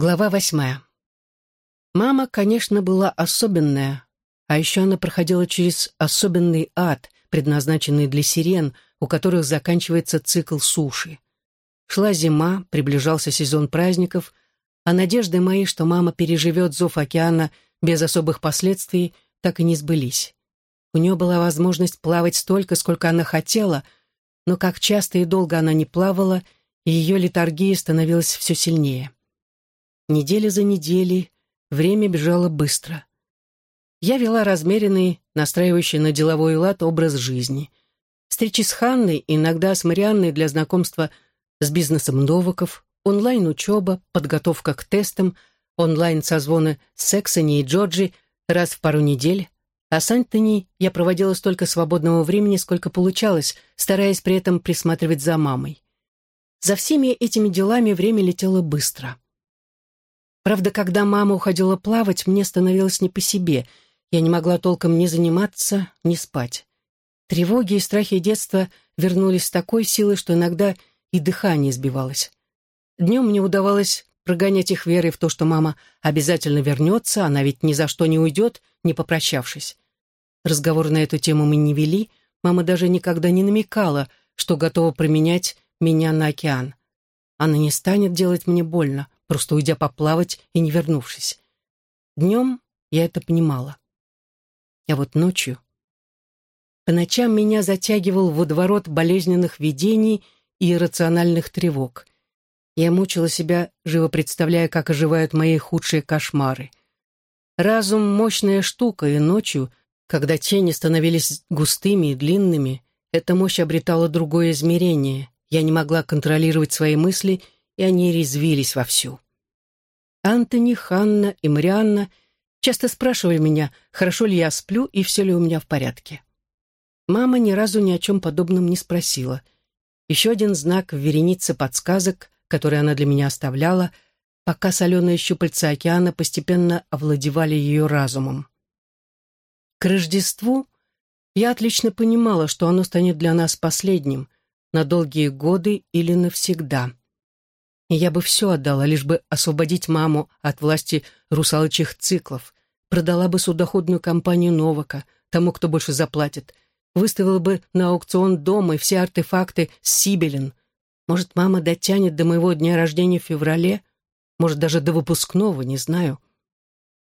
Глава восьмая. Мама, конечно, была особенная, а еще она проходила через особенный ад, предназначенный для сирен, у которых заканчивается цикл суши. Шла зима, приближался сезон праздников, а надежды мои, что мама переживет зов океана без особых последствий, так и не сбылись. У нее была возможность плавать столько, сколько она хотела, но как часто и долго она не плавала, и ее литургия становилась все сильнее. Неделя за неделей, время бежало быстро. Я вела размеренный, настраивающий на деловой лад образ жизни. Встречи с Ханной, иногда с Марианной для знакомства с бизнесом Новаков, онлайн-учеба, подготовка к тестам, онлайн-созвоны с Сексони и Джорджи раз в пару недель, а с Антони я проводила столько свободного времени, сколько получалось, стараясь при этом присматривать за мамой. За всеми этими делами время летело быстро. Правда, когда мама уходила плавать, мне становилось не по себе. Я не могла толком ни заниматься, ни спать. Тревоги и страхи детства вернулись с такой силой, что иногда и дыхание сбивалось. Днем мне удавалось прогонять их верой в то, что мама обязательно вернется, она ведь ни за что не уйдет, не попрощавшись. Разговор на эту тему мы не вели, мама даже никогда не намекала, что готова променять меня на океан. Она не станет делать мне больно, просто уйдя поплавать и не вернувшись. Днем я это понимала. А вот ночью... По ночам меня затягивал водоворот болезненных видений и иррациональных тревог. Я мучила себя, живо представляя, как оживают мои худшие кошмары. Разум — мощная штука, и ночью, когда тени становились густыми и длинными, эта мощь обретала другое измерение. Я не могла контролировать свои мысли — и они резвились вовсю. Антони, Ханна и Марианна часто спрашивали меня, хорошо ли я сплю и все ли у меня в порядке. Мама ни разу ни о чем подобном не спросила. Еще один знак в веренице подсказок, которые она для меня оставляла, пока соленые щупальца океана постепенно овладевали ее разумом. К Рождеству я отлично понимала, что оно станет для нас последним, на долгие годы или навсегда и я бы все отдала, лишь бы освободить маму от власти русалочьих циклов, продала бы судоходную компанию Новака, тому, кто больше заплатит, выставила бы на аукцион дом и все артефакты Сибелин. Может, мама дотянет до моего дня рождения в феврале, может, даже до выпускного, не знаю.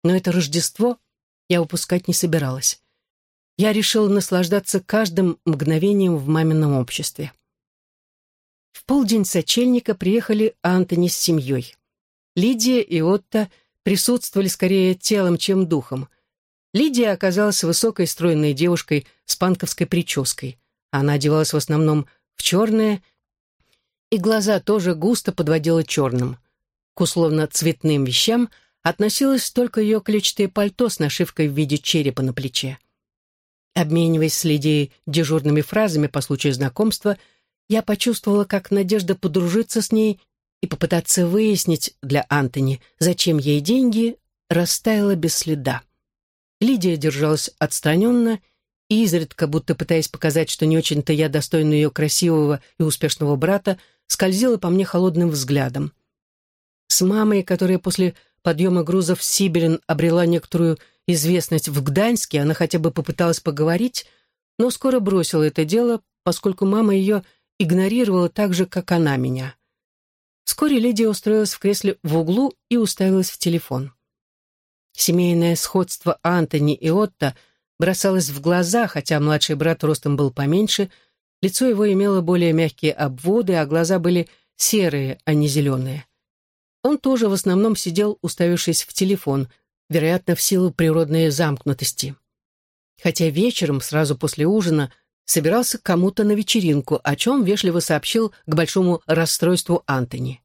Но это Рождество я выпускать не собиралась. Я решила наслаждаться каждым мгновением в мамином обществе. В полдень сочельника приехали Антони с семьей. Лидия и Отто присутствовали скорее телом, чем духом. Лидия оказалась высокой стройной девушкой с панковской прической. Она одевалась в основном в черное, и глаза тоже густо подводила черным. К условно-цветным вещам относилось только ее клетчатое пальто с нашивкой в виде черепа на плече. Обмениваясь с Лидией дежурными фразами по случаю знакомства, я почувствовала, как надежда подружиться с ней и попытаться выяснить для Антони, зачем ей деньги, растаяла без следа. Лидия держалась отстраненно и изредка, будто пытаясь показать, что не очень-то я достойна ее красивого и успешного брата, скользила по мне холодным взглядом. С мамой, которая после подъема грузов Сибирин обрела некоторую известность в Гданьске, она хотя бы попыталась поговорить, но скоро бросила это дело, поскольку мама ее игнорировала так же, как она меня. Вскоре Лидия устроилась в кресле в углу и уставилась в телефон. Семейное сходство Антони и Отто бросалось в глаза, хотя младший брат ростом был поменьше, лицо его имело более мягкие обводы, а глаза были серые, а не зеленые. Он тоже в основном сидел, уставившись в телефон, вероятно, в силу природной замкнутости. Хотя вечером, сразу после ужина, собирался к кому-то на вечеринку, о чем вежливо сообщил к большому расстройству Антони.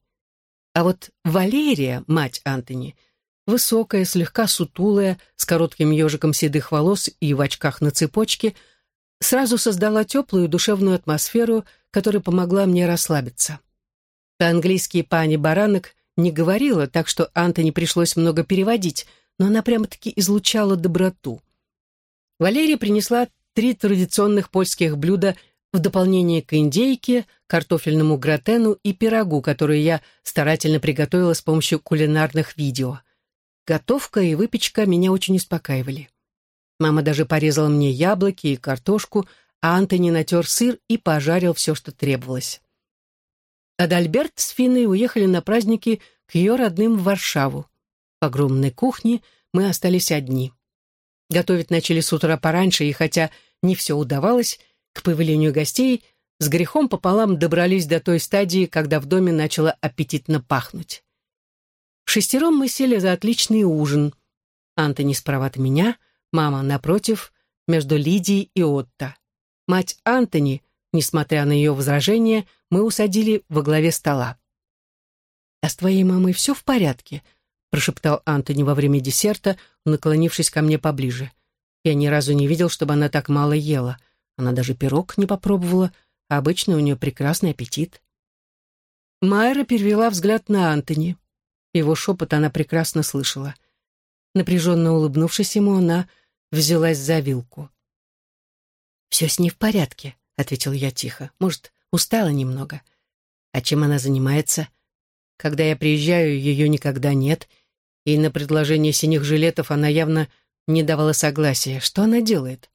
А вот Валерия, мать Антони, высокая, слегка сутулая, с коротким ежиком седых волос и в очках на цепочке, сразу создала теплую душевную атмосферу, которая помогла мне расслабиться. По-английски пани Баранок не говорила, так что Антони пришлось много переводить, но она прямо-таки излучала доброту. Валерия принесла три традиционных польских блюда в дополнение к индейке, картофельному гратену и пирогу, который я старательно приготовила с помощью кулинарных видео. Готовка и выпечка меня очень успокаивали. Мама даже порезала мне яблоки и картошку, а Антони натер сыр и пожарил все, что требовалось. Адальберт с Финой уехали на праздники к ее родным в Варшаву. В огромной кухне мы остались одни. Готовить начали с утра пораньше, и хотя не все удавалось, к появлению гостей с грехом пополам добрались до той стадии, когда в доме начало аппетитно пахнуть. Шестером мы сели за отличный ужин. Антони справа от меня, мама напротив, между Лидией и Отто. Мать Антони, несмотря на ее возражения, мы усадили во главе стола. «А с твоей мамой все в порядке?» прошептал Антони во время десерта, наклонившись ко мне поближе. Я ни разу не видел, чтобы она так мало ела. Она даже пирог не попробовала, а обычно у нее прекрасный аппетит. Майра перевела взгляд на Антони. Его шепот она прекрасно слышала. Напряженно улыбнувшись ему, она взялась за вилку. «Все с ней в порядке», — ответил я тихо. «Может, устала немного. А чем она занимается? Когда я приезжаю, ее никогда нет, и на предложение синих жилетов она явно не давала согласия. Что она делает?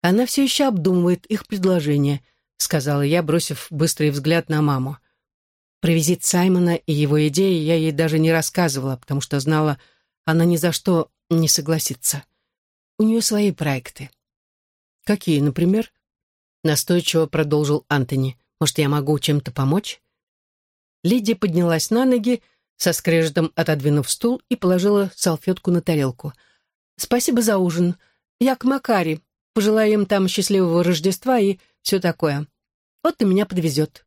Она все еще обдумывает их предложение, сказала я, бросив быстрый взгляд на маму. Про визит Саймона и его идеи я ей даже не рассказывала, потому что знала, она ни за что не согласится. У нее свои проекты. «Какие, например?» Настойчиво продолжил Антони. «Может, я могу чем-то помочь?» Лидия поднялась на ноги, со скрежетом отодвинув стул и положила салфетку на тарелку. «Спасибо за ужин. Я к Макаре. Пожелаю им там счастливого Рождества и все такое. Вот и меня подвезет».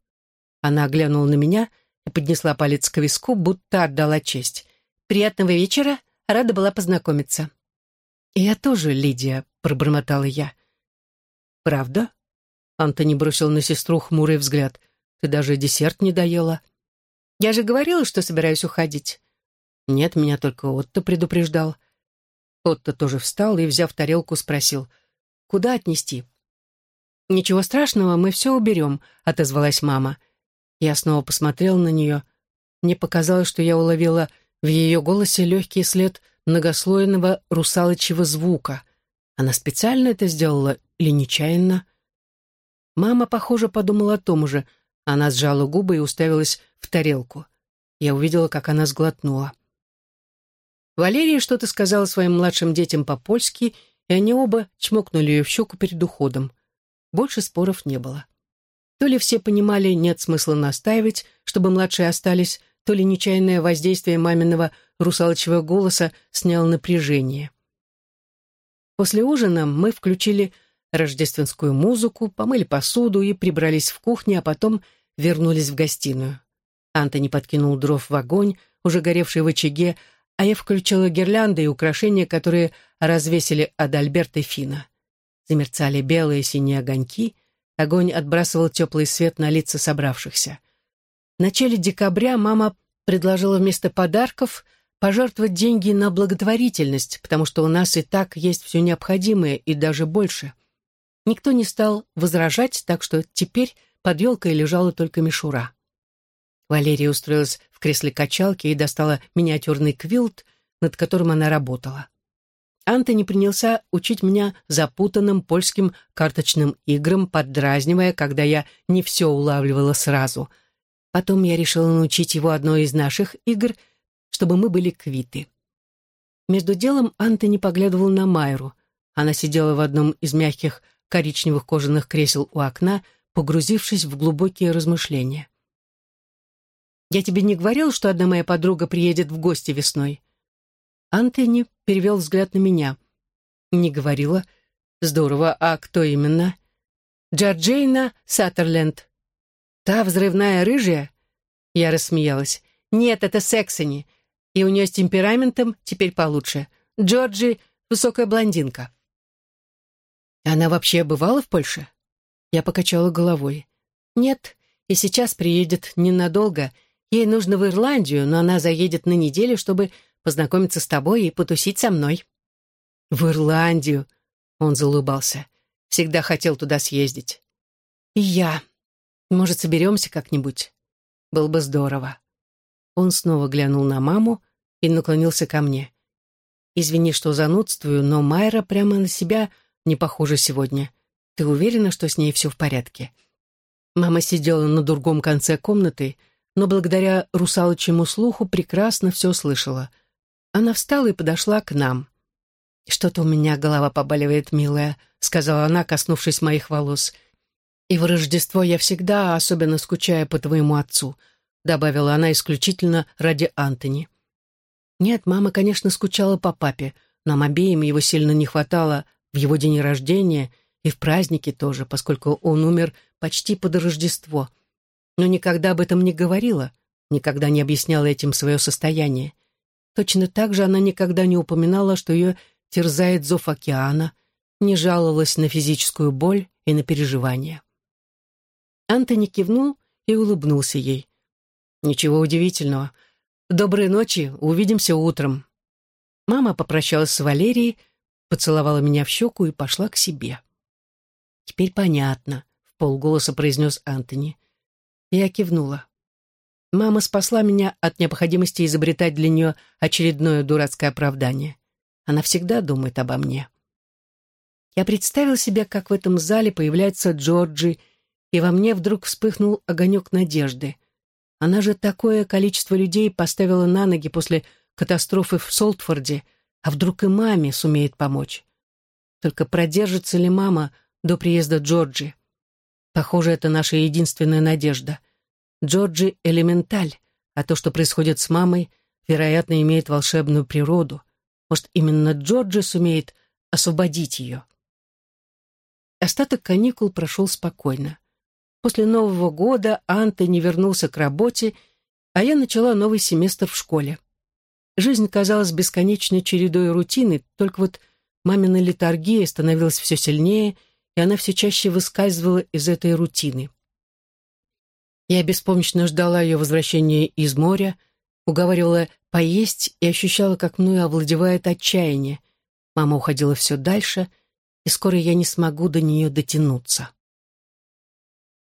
Она оглянула на меня и поднесла палец к виску, будто отдала честь. «Приятного вечера. Рада была познакомиться». «И я тоже, Лидия», — пробормотала я. «Правда?» Антони бросил на сестру хмурый взгляд. «Ты даже десерт не доела». Я же говорила, что собираюсь уходить. Нет, меня только Отто предупреждал. Отто тоже встал и, взяв тарелку, спросил, куда отнести? «Ничего страшного, мы все уберем», — отозвалась мама. Я снова посмотрел на нее. Мне показалось, что я уловила в ее голосе легкий след многослойного русалочьего звука. Она специально это сделала или нечаянно? Мама, похоже, подумала о том же. Она сжала губы и уставилась в тарелку. Я увидела, как она сглотнула. Валерия что-то сказала своим младшим детям по-польски, и они оба чмокнули ее в щеку перед уходом. Больше споров не было. То ли все понимали, нет смысла настаивать, чтобы младшие остались, то ли нечаянное воздействие маминого русалочего голоса сняло напряжение. После ужина мы включили рождественскую музыку, помыли посуду и прибрались в кухне, а потом вернулись в гостиную. Антони подкинул дров в огонь, уже горевший в очаге, а я включила гирлянды и украшения, которые развесили от Альберта и Фина. Замерцали белые и синие огоньки, огонь отбрасывал теплый свет на лица собравшихся. В начале декабря мама предложила вместо подарков пожертвовать деньги на благотворительность, потому что у нас и так есть все необходимое и даже больше. Никто не стал возражать, так что теперь под елкой лежала только мишура. Валерия устроилась в кресле качалки и достала миниатюрный квилт, над которым она работала. Антони принялся учить меня запутанным польским карточным играм, поддразнивая, когда я не все улавливала сразу. Потом я решила научить его одной из наших игр, чтобы мы были квиты. Между делом Антони поглядывал на Майру. Она сидела в одном из мягких коричневых кожаных кресел у окна, погрузившись в глубокие размышления. Я тебе не говорил, что одна моя подруга приедет в гости весной?» Антони перевел взгляд на меня. «Не говорила. Здорово. А кто именно?» «Джорджейна Саттерленд». «Та взрывная рыжая?» Я рассмеялась. «Нет, это Сексони. И у нее с темпераментом теперь получше. Джорджи — высокая блондинка». «Она вообще бывала в Польше?» Я покачала головой. «Нет, и сейчас приедет ненадолго, Ей нужно в Ирландию, но она заедет на неделю, чтобы познакомиться с тобой и потусить со мной». «В Ирландию?» — он залыбался. «Всегда хотел туда съездить». И я. Может, соберемся как-нибудь? Было бы здорово. Он снова глянул на маму и наклонился ко мне. «Извини, что занудствую, но Майра прямо на себя не похожа сегодня. Ты уверена, что с ней все в порядке?» Мама сидела на другом конце комнаты, но благодаря русалочьему слуху прекрасно все слышала. Она встала и подошла к нам. «Что-то у меня голова побаливает, милая», — сказала она, коснувшись моих волос. «И в Рождество я всегда особенно скучаю по твоему отцу», — добавила она исключительно ради Антони. Нет, мама, конечно, скучала по папе. Нам обеим его сильно не хватало в его день рождения и в праздники тоже, поскольку он умер почти под Рождество. Но никогда об этом не говорила, никогда не объясняла этим свое состояние. Точно так же она никогда не упоминала, что ее терзает зов океана, не жаловалась на физическую боль и на переживания. Антони кивнул и улыбнулся ей. «Ничего удивительного. Доброй ночи, увидимся утром». Мама попрощалась с Валерией, поцеловала меня в щеку и пошла к себе. «Теперь понятно», — в полголоса произнес Антони. Я кивнула. Мама спасла меня от необходимости изобретать для нее очередное дурацкое оправдание. Она всегда думает обо мне. Я представил себе, как в этом зале появляется Джорджи, и во мне вдруг вспыхнул огонек надежды. Она же такое количество людей поставила на ноги после катастрофы в Солтфорде, а вдруг и маме сумеет помочь. Только продержится ли мама до приезда Джорджи? Похоже, это наша единственная надежда. Джорджи — элементаль, а то, что происходит с мамой, вероятно, имеет волшебную природу. Может, именно Джорджи сумеет освободить ее. Остаток каникул прошел спокойно. После Нового года Антони вернулся к работе, а я начала новый семестр в школе. Жизнь казалась бесконечной чередой рутины, только вот мамина литургия становилась все сильнее, и она все чаще выскальзывала из этой рутины. Я беспомощно ждала ее возвращения из моря, уговаривала поесть и ощущала, как мною овладевает отчаяние. Мама уходила все дальше, и скоро я не смогу до нее дотянуться.